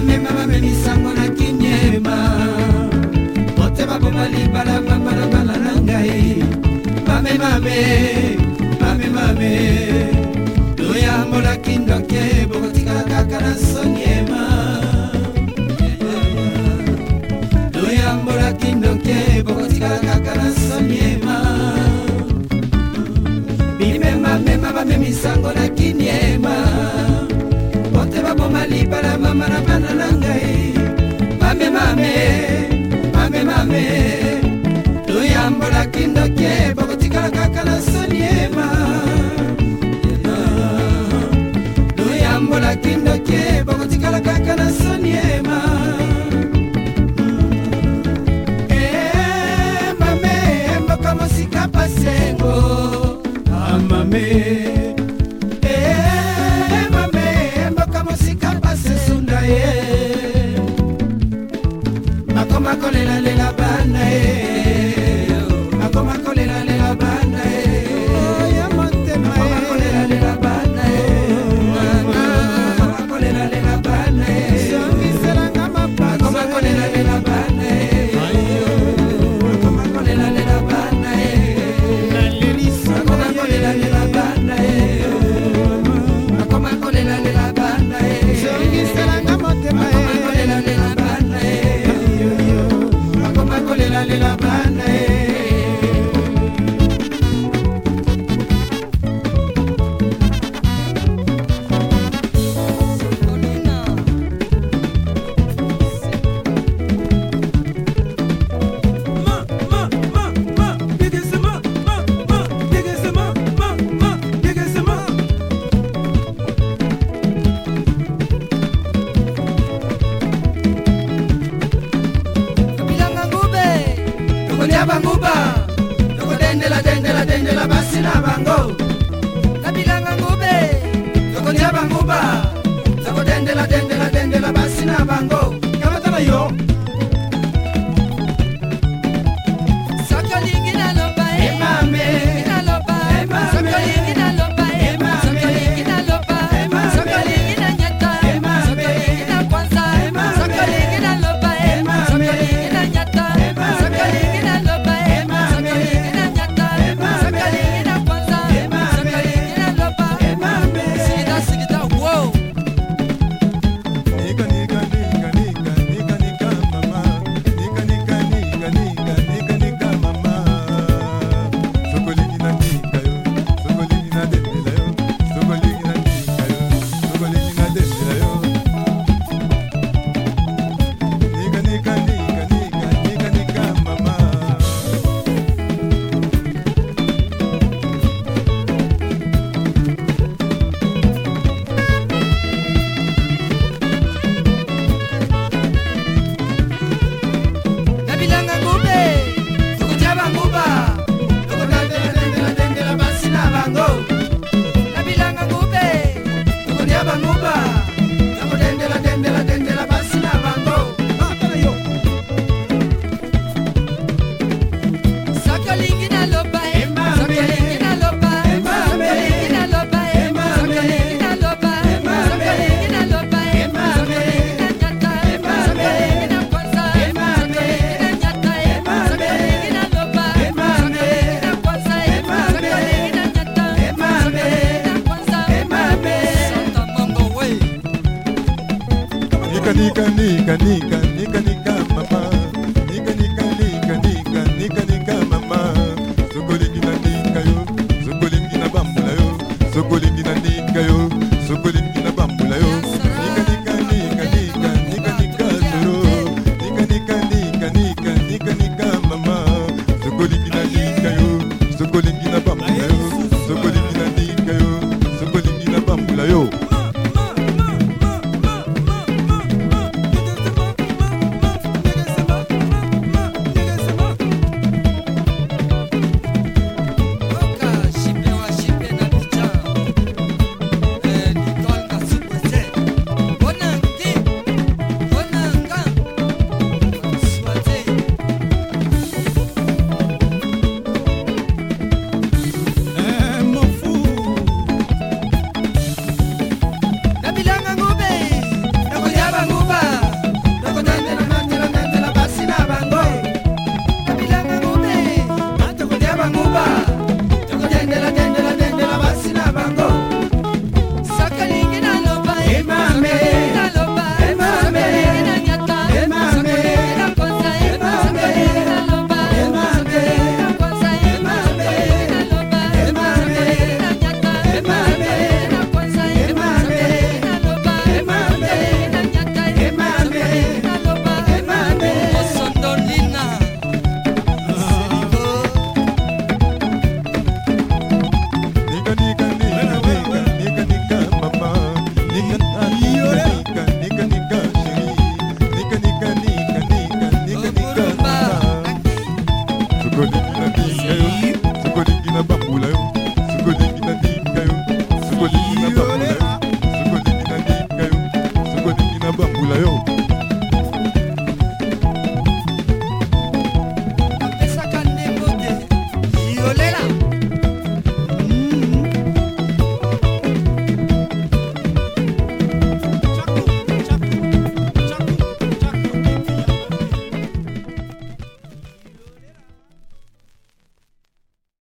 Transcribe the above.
bamema bamemisango na kinyema bote baboma libala bambalabala na ngai bamemame bamemame toyambola kindoke bokotikala kaka na soniema toyambola kindoke bokotikala kaka na soniema bimemamema bamemisango mara bana na ngai mame mame mame mame tuyambolaki ndoke asepela bana ye bango kabilanga ngube zokolia banguba zokodendeladendeladendelabasi na bango nika nika nika nika nika mama nika nika nika nika nika nika mama sokolingi na nika yo sokolingi na bambola yo sokolingi na nika Remember,